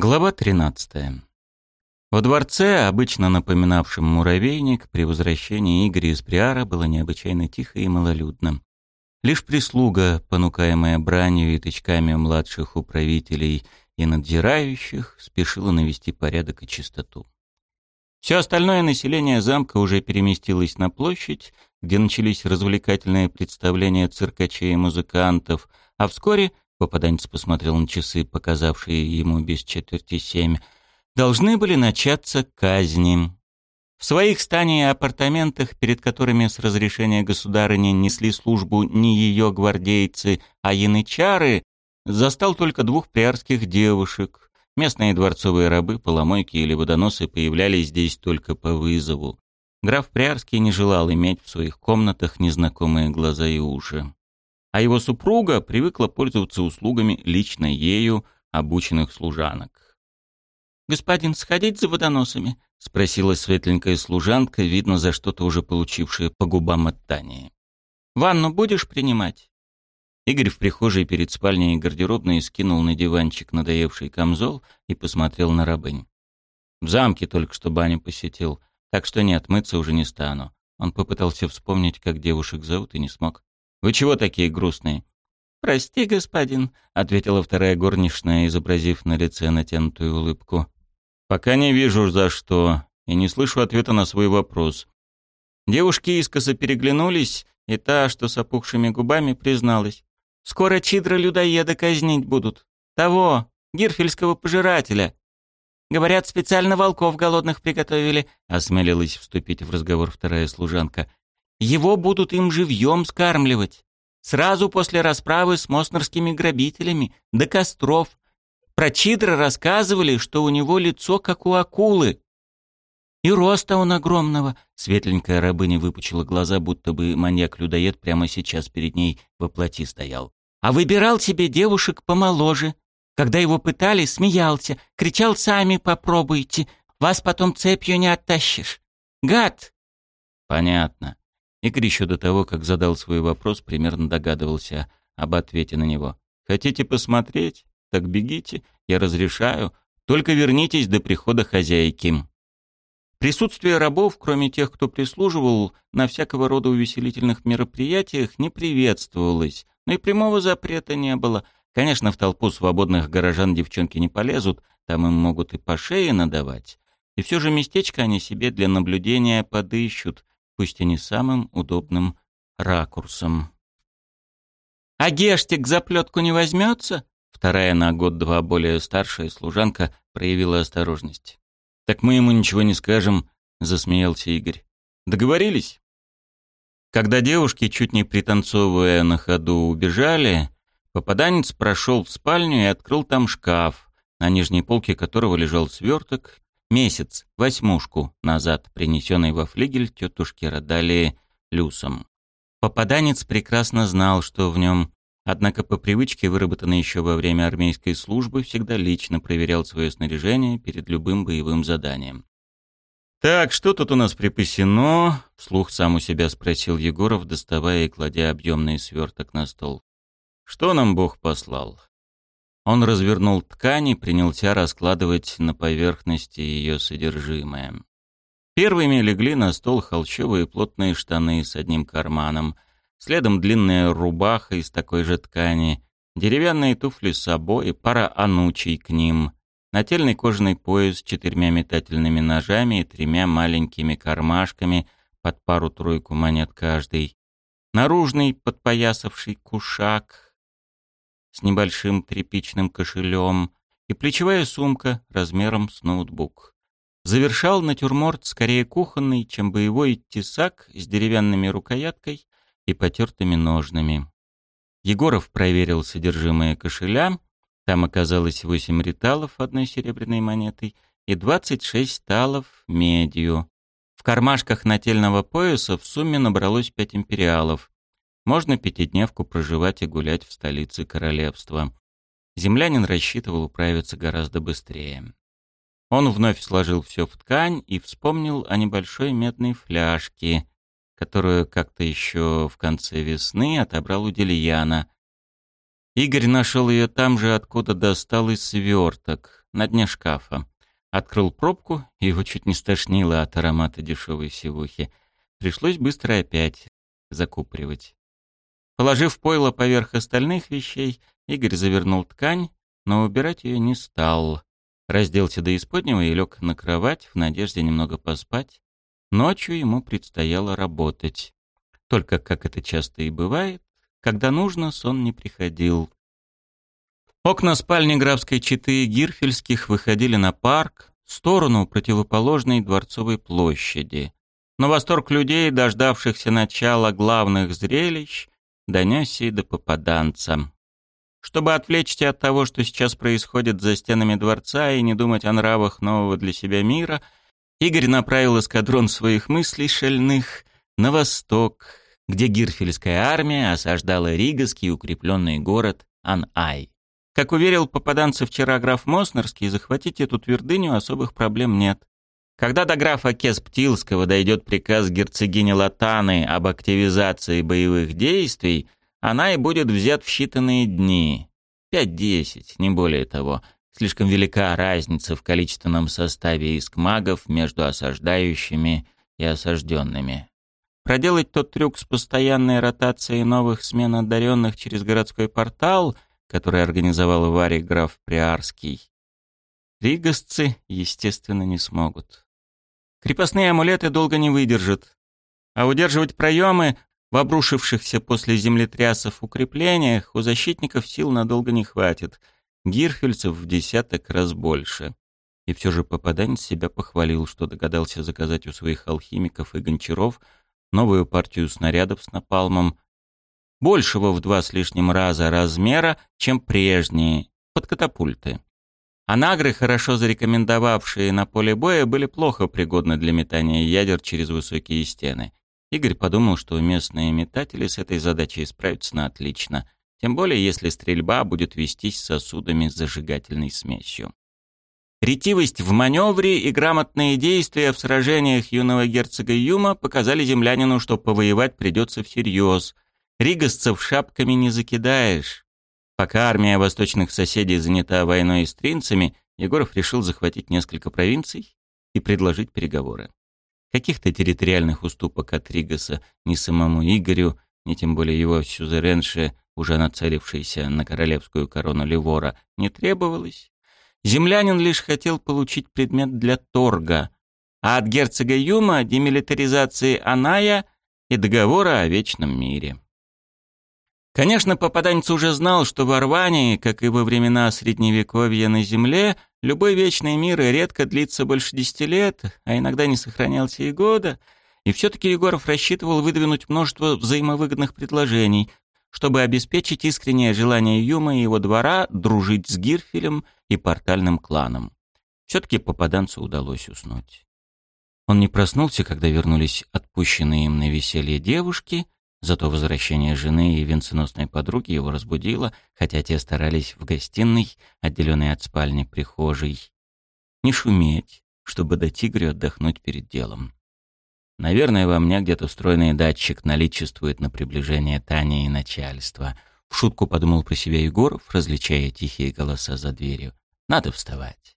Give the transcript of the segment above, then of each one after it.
Глава 13. Во дворце, обычно напоминавшем муравейник, при возвращении Игоря из Приара было необычайно тихо и малолюдно. Лишь прислуга, понукаемая бранью и тычками младших управителей и надзирающих, спешила навести порядок и чистоту. Все остальное население замка уже переместилось на площадь, где начались развлекательные представления циркачей и музыкантов, а вскоре Попаданец посмотрел на часы, показавшие ему без четверти семь. Должны были начаться казни. В своих стане и апартаментах, перед которыми с разрешения государыни несли службу не ее гвардейцы, а янычары, застал только двух приарских девушек. Местные дворцовые рабы, поломойки или водоносы появлялись здесь только по вызову. Граф Приарский не желал иметь в своих комнатах незнакомые глаза и уши а его супруга привыкла пользоваться услугами лично ею обученных служанок. «Господин, сходить за водоносами?» — спросила светленькая служанка, видно за что-то уже получившая по губам от Тани. «Ванну будешь принимать?» Игорь в прихожей перед спальней и гардеробной скинул на диванчик надоевший камзол и посмотрел на рабынь. В замке только что баню посетил, так что не отмыться уже не стану. Он попытался вспомнить, как девушек зовут, и не смог. Вы чего такие грустные?» «Прости, господин», — ответила вторая горничная, изобразив на лице натянутую улыбку. «Пока не вижу, за что, и не слышу ответа на свой вопрос». Девушки искоса переглянулись, и та, что с опухшими губами, призналась. «Скоро Чидра-людоеда казнить будут. Того, гирфельского пожирателя. Говорят, специально волков голодных приготовили», — осмелилась вступить в разговор вторая служанка. Его будут им живьем скармливать. Сразу после расправы с моснерскими грабителями, до костров. Про Чидра рассказывали, что у него лицо, как у акулы. И роста он огромного. Светленькая рабыня выпучила глаза, будто бы маньяк-людоед прямо сейчас перед ней воплоти стоял. А выбирал себе девушек помоложе. Когда его пытали, смеялся, кричал «Сами попробуйте, вас потом цепью не оттащишь». Гад! Понятно. Игорь еще до того, как задал свой вопрос, примерно догадывался об ответе на него. «Хотите посмотреть? Так бегите, я разрешаю. Только вернитесь до прихода хозяйки». Присутствие рабов, кроме тех, кто прислуживал, на всякого рода увеселительных мероприятиях не приветствовалось, но и прямого запрета не было. Конечно, в толпу свободных горожан девчонки не полезут, там им могут и по шее надавать. И все же местечко они себе для наблюдения подыщут, пусть и не самым удобным ракурсом. «А Гештик за плетку не возьмется?» Вторая на год-два более старшая служанка проявила осторожность. «Так мы ему ничего не скажем», — засмеялся Игорь. «Договорились?» Когда девушки, чуть не пританцовывая на ходу, убежали, попаданец прошел в спальню и открыл там шкаф, на нижней полке которого лежал сверток Месяц, восьмушку назад, принесенный во флигель тетушки Радали Люсом. Попаданец прекрасно знал, что в нем, однако по привычке, выработанной еще во время армейской службы, всегда лично проверял свое снаряжение перед любым боевым заданием. «Так, что тут у нас припасено?» — вслух сам у себя спросил Егоров, доставая и кладя объемный сверток на стол. «Что нам Бог послал?» Он развернул ткань и принялся раскладывать на поверхности ее содержимое. Первыми легли на стол холщовые плотные штаны с одним карманом, следом длинная рубаха из такой же ткани, деревянные туфли с собой, пара анучей к ним, нательный кожаный пояс с четырьмя метательными ножами и тремя маленькими кармашками под пару-тройку монет каждый, наружный подпоясавший кушак — с небольшим тряпичным кошелем и плечевая сумка размером с ноутбук. Завершал натюрморт скорее кухонный, чем боевой тесак с деревянными рукояткой и потертыми ножнами. Егоров проверил содержимое кошеля. Там оказалось восемь риталов одной серебряной монетой и двадцать шесть талов медью. В кармашках нательного пояса в сумме набралось пять империалов. Можно пятидневку проживать и гулять в столице королевства. Землянин рассчитывал управиться гораздо быстрее. Он вновь сложил все в ткань и вспомнил о небольшой медной фляжке, которую как-то еще в конце весны отобрал у Делияна. Игорь нашел ее там же, откуда достал и сверток. на дне шкафа. Открыл пробку, и его чуть не стошнило от аромата дешевой сивухи. Пришлось быстро опять закупоривать. Положив пойло поверх остальных вещей, Игорь завернул ткань, но убирать ее не стал. Разделся до исподнего и лег на кровать в надежде немного поспать. Ночью ему предстояло работать. Только, как это часто и бывает, когда нужно, сон не приходил. Окна спальни графской четы Гирфельских выходили на парк, в сторону противоположной Дворцовой площади. Но восторг людей, дождавшихся начала главных зрелищ, донесся и до попаданца. Чтобы отвлечься от того, что сейчас происходит за стенами дворца, и не думать о нравах нового для себя мира, Игорь направил эскадрон своих мыслей шальных на восток, где Гирфельская армия осаждала Ригаский укрепленный город Ан-Ай. Как уверил попаданца вчера граф Моснерский, захватить эту твердыню особых проблем нет. Когда до графа Кесптилского дойдет приказ герцогини Латаны об активизации боевых действий, она и будет взят в считанные дни. Пять-десять, не более того. Слишком велика разница в количественном составе искмагов между осаждающими и осажденными. Проделать тот трюк с постоянной ротацией новых смен одаренных через городской портал — который организовал Варий граф Приарский, ригасцы, естественно, не смогут. Крепостные амулеты долго не выдержат, а удерживать проемы в обрушившихся после землетрясов укреплениях у защитников сил надолго не хватит. Гирфельцев в десяток раз больше. И все же попаданец себя похвалил, что догадался заказать у своих алхимиков и гончаров новую партию снарядов с напалмом, большего в два с лишним раза размера, чем прежние, под катапульты. Анагры, хорошо зарекомендовавшие на поле боя, были плохо пригодны для метания ядер через высокие стены. Игорь подумал, что местные метатели с этой задачей справятся на отлично, тем более если стрельба будет вестись сосудами с зажигательной смесью. Ретивость в маневре и грамотные действия в сражениях юного герцога Юма показали землянину, что повоевать придется всерьез – Ригасцев шапками не закидаешь. Пока армия восточных соседей занята войной с тринцами, Егоров решил захватить несколько провинций и предложить переговоры. Каких-то территориальных уступок от Ригаса ни самому Игорю, ни тем более его сюзеренше, уже нацелившейся на королевскую корону Ливора, не требовалось. Землянин лишь хотел получить предмет для торга, а от герцога Юма демилитаризации Аная и договора о вечном мире. Конечно, попаданец уже знал, что в Орвании, как и во времена Средневековья на Земле, любой вечный мир редко длится больше десяти лет, а иногда не сохранялся и года, и все-таки Егоров рассчитывал выдвинуть множество взаимовыгодных предложений, чтобы обеспечить искреннее желание Юма и его двора дружить с Гирфелем и портальным кланом. Все-таки попаданцу удалось уснуть. Он не проснулся, когда вернулись отпущенные им на веселье девушки — Зато возвращение жены и венценосной подруги его разбудило, хотя те старались в гостиной, отделенной от спальни прихожей. Не шуметь, чтобы дать Игорю отдохнуть перед делом. Наверное, во мне где-то встроенный датчик наличествует на приближение Тани и начальства. В шутку подумал про себя Егоров, различая тихие голоса за дверью. Надо вставать.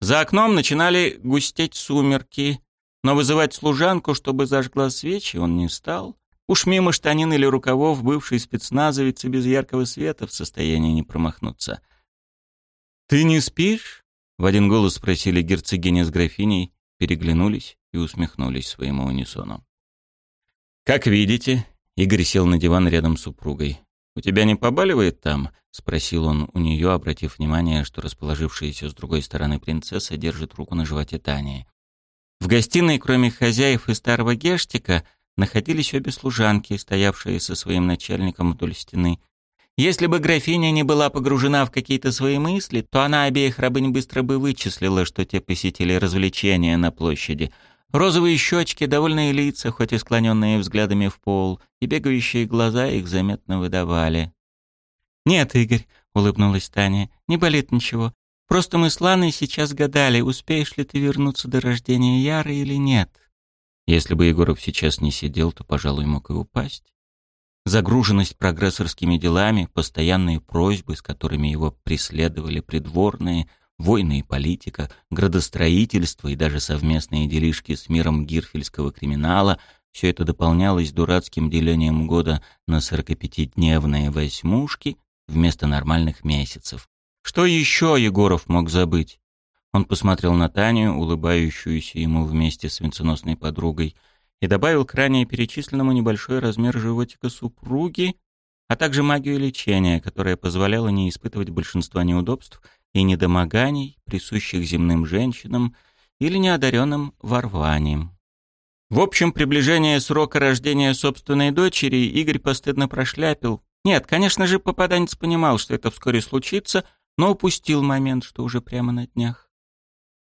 За окном начинали густеть сумерки, но вызывать служанку, чтобы зажгла свечи, он не стал. Уж мимо штанин или рукавов бывший спецназовец и без яркого света в состоянии не промахнуться. «Ты не спишь?» — в один голос спросили герцогиня с графиней, переглянулись и усмехнулись своему унисону. «Как видите», — Игорь сел на диван рядом с супругой. «У тебя не побаливает там?» — спросил он у нее, обратив внимание, что расположившаяся с другой стороны принцесса держит руку на животе Тани. В гостиной, кроме хозяев и старого гештика, — находились обе служанки, стоявшие со своим начальником вдоль стены. Если бы графиня не была погружена в какие-то свои мысли, то она обеих рабынь быстро бы вычислила, что те посетили развлечения на площади. Розовые щечки, довольные лица, хоть и склоненные взглядами в пол, и бегающие глаза их заметно выдавали. «Нет, Игорь», — улыбнулась Таня, — «не болит ничего. Просто мы с Ланой сейчас гадали, успеешь ли ты вернуться до рождения Яры или нет». Если бы Егоров сейчас не сидел, то, пожалуй, мог и упасть. Загруженность прогрессорскими делами, постоянные просьбы, с которыми его преследовали придворные, Войны и политика, градостроительство и даже совместные делишки с миром гирфельского криминала — все это дополнялось дурацким делением года на 45-дневные восьмушки вместо нормальных месяцев. Что еще Егоров мог забыть? Он посмотрел на Таню, улыбающуюся ему вместе с венценосной подругой, и добавил к ранее перечисленному небольшой размер животика супруги, а также магию лечения, которая позволяла не испытывать большинства неудобств и недомоганий, присущих земным женщинам или неодаренным ворванием. В общем, приближение срока рождения собственной дочери Игорь постыдно прошляпил. Нет, конечно же, попаданец понимал, что это вскоре случится, но упустил момент, что уже прямо на днях.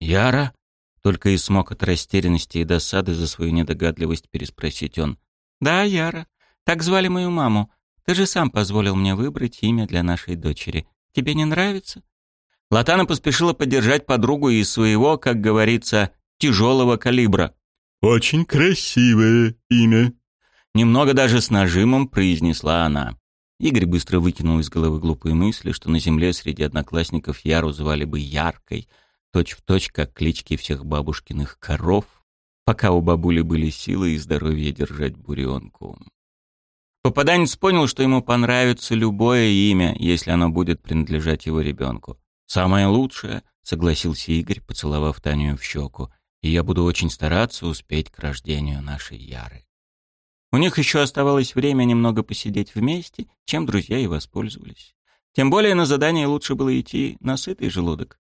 «Яра?» — только и смог от растерянности и досады за свою недогадливость переспросить он. «Да, Яра. Так звали мою маму. Ты же сам позволил мне выбрать имя для нашей дочери. Тебе не нравится?» Латана поспешила поддержать подругу из своего, как говорится, тяжелого калибра. «Очень красивое имя», — немного даже с нажимом произнесла она. Игорь быстро выкинул из головы глупые мысли, что на земле среди одноклассников Яру звали бы Яркой, точь-в-точь, точь, как клички всех бабушкиных коров, пока у бабули были силы и здоровье держать буренку. Попаданец понял, что ему понравится любое имя, если оно будет принадлежать его ребенку. «Самое лучшее», — согласился Игорь, поцеловав Таню в щеку, «и я буду очень стараться успеть к рождению нашей Яры». У них еще оставалось время немного посидеть вместе, чем друзья и воспользовались. Тем более на задание лучше было идти на сытый желудок.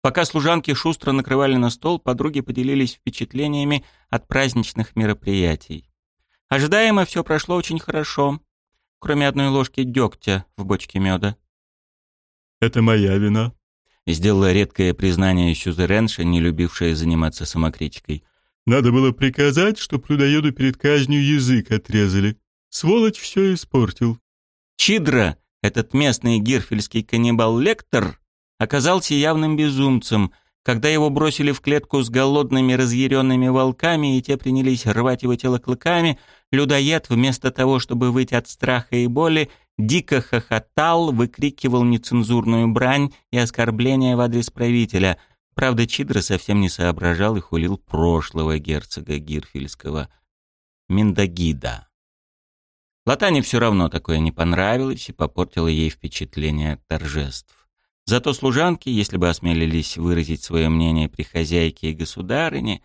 Пока служанки шустро накрывали на стол, подруги поделились впечатлениями от праздничных мероприятий. Ожидаемо все прошло очень хорошо, кроме одной ложки дегтя в бочке меда. «Это моя вина», — сделала редкое признание Сюзеренша, не любившая заниматься самокритикой. Надо было приказать, чтоб людоеду перед казнью язык отрезали. Сволочь все испортил. Чидра, этот местный гирфельский каннибал-лектор, оказался явным безумцем. Когда его бросили в клетку с голодными разъяренными волками, и те принялись рвать его тело клыками, людоед, вместо того, чтобы выйти от страха и боли, дико хохотал, выкрикивал нецензурную брань и оскорбления в адрес правителя — Правда, Чидра совсем не соображал и хулил прошлого герцога Гирфельского, Миндагида. Латане все равно такое не понравилось и попортило ей впечатление торжеств. Зато служанки, если бы осмелились выразить свое мнение при хозяйке и государыне,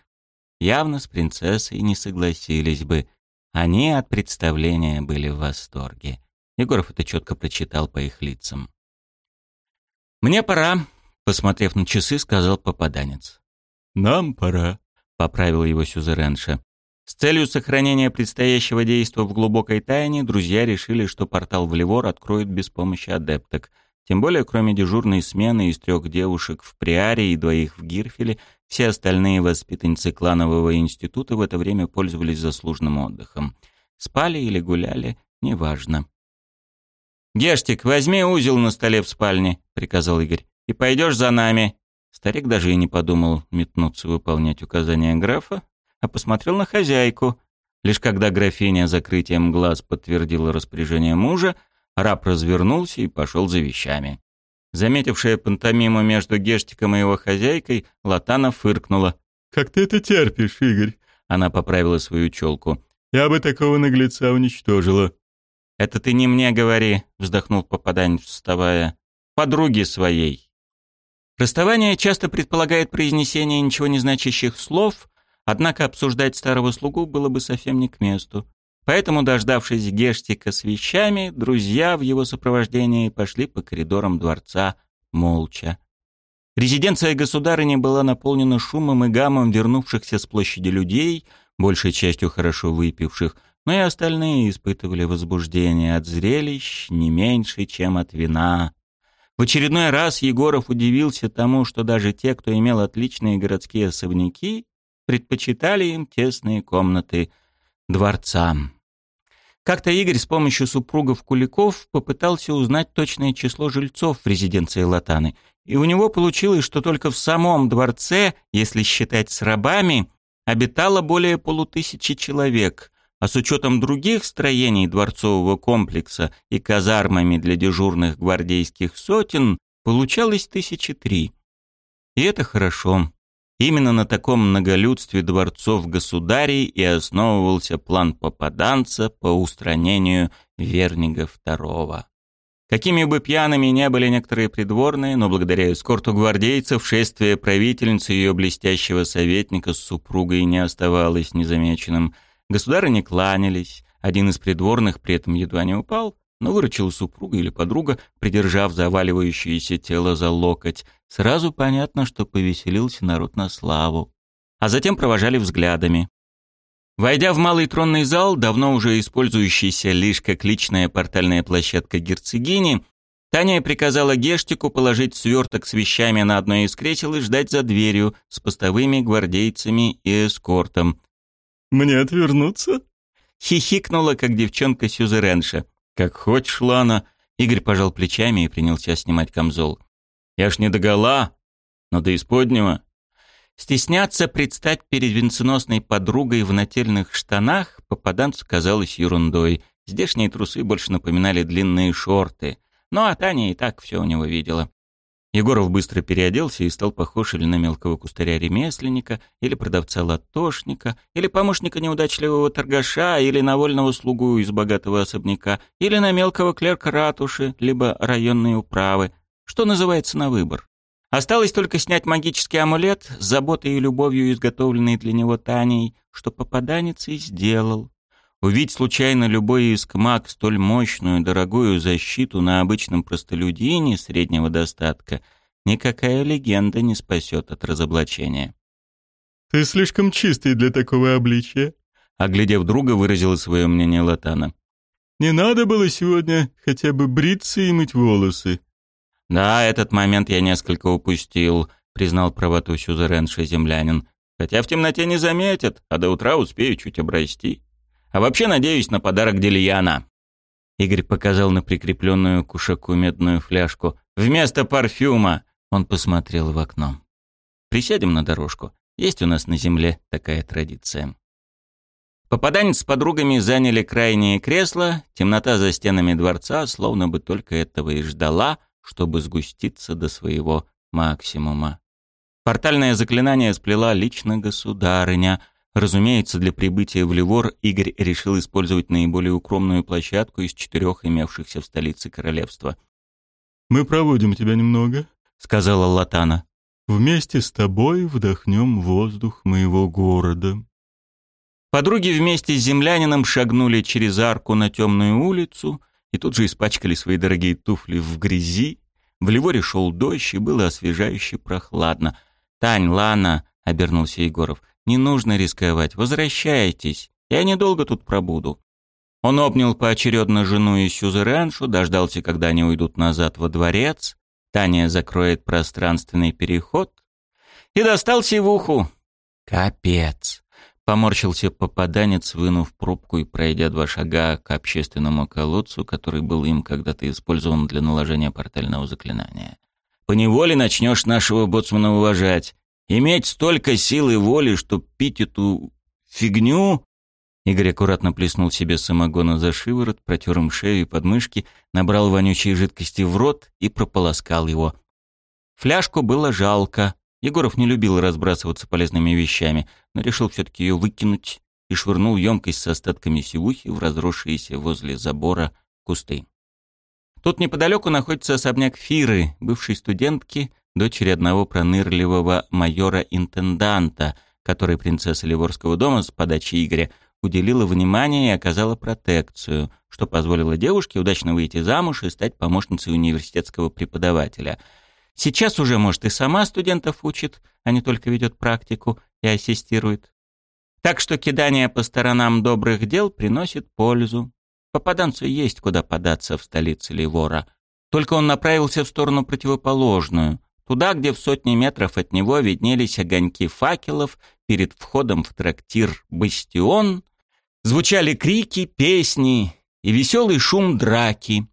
явно с принцессой не согласились бы. Они от представления были в восторге. Егоров это четко прочитал по их лицам. «Мне пора», Посмотрев на часы, сказал попаданец. «Нам пора», — поправил его сюзеренша. С целью сохранения предстоящего действия в глубокой тайне друзья решили, что портал в Ливор откроют без помощи адепток. Тем более, кроме дежурной смены из трех девушек в Приаре и двоих в Гирфеле, все остальные воспитанницы кланового института в это время пользовались заслуженным отдыхом. Спали или гуляли, неважно. «Гештик, возьми узел на столе в спальне», — приказал Игорь и пойдешь за нами». Старик даже и не подумал метнуться выполнять указания графа, а посмотрел на хозяйку. Лишь когда графиня закрытием глаз подтвердила распоряжение мужа, раб развернулся и пошел за вещами. Заметившая пантомиму между Гештиком и его хозяйкой, Латана фыркнула. «Как ты это терпишь, Игорь?» Она поправила свою челку. «Я бы такого наглеца уничтожила». «Это ты не мне говори», — вздохнул попаданец, вставая. «Подруге своей». Расставание часто предполагает произнесение ничего не значащих слов, однако обсуждать старого слугу было бы совсем не к месту. Поэтому, дождавшись Гештика с вещами, друзья в его сопровождении пошли по коридорам дворца молча. Резиденция государыни была наполнена шумом и гамом вернувшихся с площади людей, большей частью хорошо выпивших, но и остальные испытывали возбуждение от зрелищ не меньше, чем от вина. В очередной раз Егоров удивился тому, что даже те, кто имел отличные городские особняки, предпочитали им тесные комнаты дворца. Как-то Игорь с помощью супругов Куликов попытался узнать точное число жильцов в резиденции Латаны, и у него получилось, что только в самом дворце, если считать с рабами, обитало более полутысячи человек, а с учетом других строений дворцового комплекса и казармами для дежурных гвардейских сотен получалось тысячи три. И это хорошо. Именно на таком многолюдстве дворцов государей и основывался план попаданца по устранению Вернига II. Какими бы пьяными не были некоторые придворные, но благодаря эскорту гвардейцев шествие правительницы и ее блестящего советника с супругой не оставалось незамеченным. Государы не кланялись, один из придворных при этом едва не упал, но выручила супруга или подруга, придержав заваливающееся тело за локоть. Сразу понятно, что повеселился народ на славу. А затем провожали взглядами. Войдя в малый тронный зал, давно уже использующийся лишь как личная портальная площадка герцогини, Таня приказала Гештику положить сверток с вещами на одно из кресел и ждать за дверью с постовыми гвардейцами и эскортом. «Мне отвернуться?» Хихикнула, как девчонка Сюзеренша. «Как хочешь, Лана». Игорь пожал плечами и принялся снимать камзол. «Я ж не догола, но до исподнего». Стесняться предстать перед венценосной подругой в нательных штанах попаданцу казалось ерундой. Здешние трусы больше напоминали длинные шорты. Ну а Таня и так все у него видела. Егоров быстро переоделся и стал похож или на мелкого кустаря-ремесленника, или продавца-латошника, или помощника неудачливого торгаша, или на вольного слугу из богатого особняка, или на мелкого клерка ратуши, либо районной управы, что называется на выбор. Осталось только снять магический амулет с заботой и любовью, изготовленный для него Таней, что попаданец и сделал. Увидеть случайно любой искмак столь мощную, дорогую защиту на обычном простолюдине среднего достатка никакая легенда не спасет от разоблачения. «Ты слишком чистый для такого обличия», — оглядев друга, выразила свое мнение Латана. «Не надо было сегодня хотя бы бриться и мыть волосы. «Да, этот момент я несколько упустил», — признал правоту сюзеренша землянин. «Хотя в темноте не заметят, а до утра успею чуть обрасти. А вообще надеюсь на подарок Дельяна». Игорь показал на прикрепленную к ушаку медную фляжку. «Вместо парфюма!» Он посмотрел в окно. «Присядем на дорожку. Есть у нас на земле такая традиция». Попаданец с подругами заняли крайнее кресло, темнота за стенами дворца словно бы только этого и ждала — чтобы сгуститься до своего максимума. Портальное заклинание сплела лично государыня. Разумеется, для прибытия в Ливор Игорь решил использовать наиболее укромную площадку из четырех имевшихся в столице королевства. «Мы проводим тебя немного», — сказала Латана. «Вместе с тобой вдохнем воздух моего города». Подруги вместе с землянином шагнули через арку на темную улицу — и тут же испачкали свои дорогие туфли в грязи. В Ливоре шел дождь, и было освежающе прохладно. «Тань, Лана», — обернулся Егоров, — «не нужно рисковать, возвращайтесь, я недолго тут пробуду». Он обнял поочередно жену и сюзереншу, дождался, когда они уйдут назад во дворец, Таня закроет пространственный переход, и достал сивуху. Капец. Поморщился попаданец, вынув пробку и пройдя два шага к общественному колодцу, который был им когда-то использован для наложения портального заклинания. «Поневоле начнешь нашего боцмана уважать. Иметь столько силы воли, чтоб пить эту фигню...» Игорь аккуратно плеснул себе самогона за шиворот, протер им шею и подмышки, набрал вонючей жидкости в рот и прополоскал его. Фляжку было жалко, Егоров не любил разбрасываться полезными вещами, но решил все-таки ее выкинуть и швырнул емкость с остатками сивухи в разросшиеся возле забора кусты. Тут неподалеку находится особняк Фиры, бывшей студентки, дочери одного пронырливого майора-интенданта, которой принцесса Ливорского дома с подачи Игоря уделила внимание и оказала протекцию, что позволило девушке удачно выйти замуж и стать помощницей университетского преподавателя – Сейчас уже, может, и сама студентов учит, а не только ведет практику и ассистирует. Так что кидание по сторонам добрых дел приносит пользу. Попаданцу есть куда податься в столице Ливора. Только он направился в сторону противоположную, туда, где в сотни метров от него виднелись огоньки факелов перед входом в трактир «Бастион», звучали крики, песни и веселый шум драки.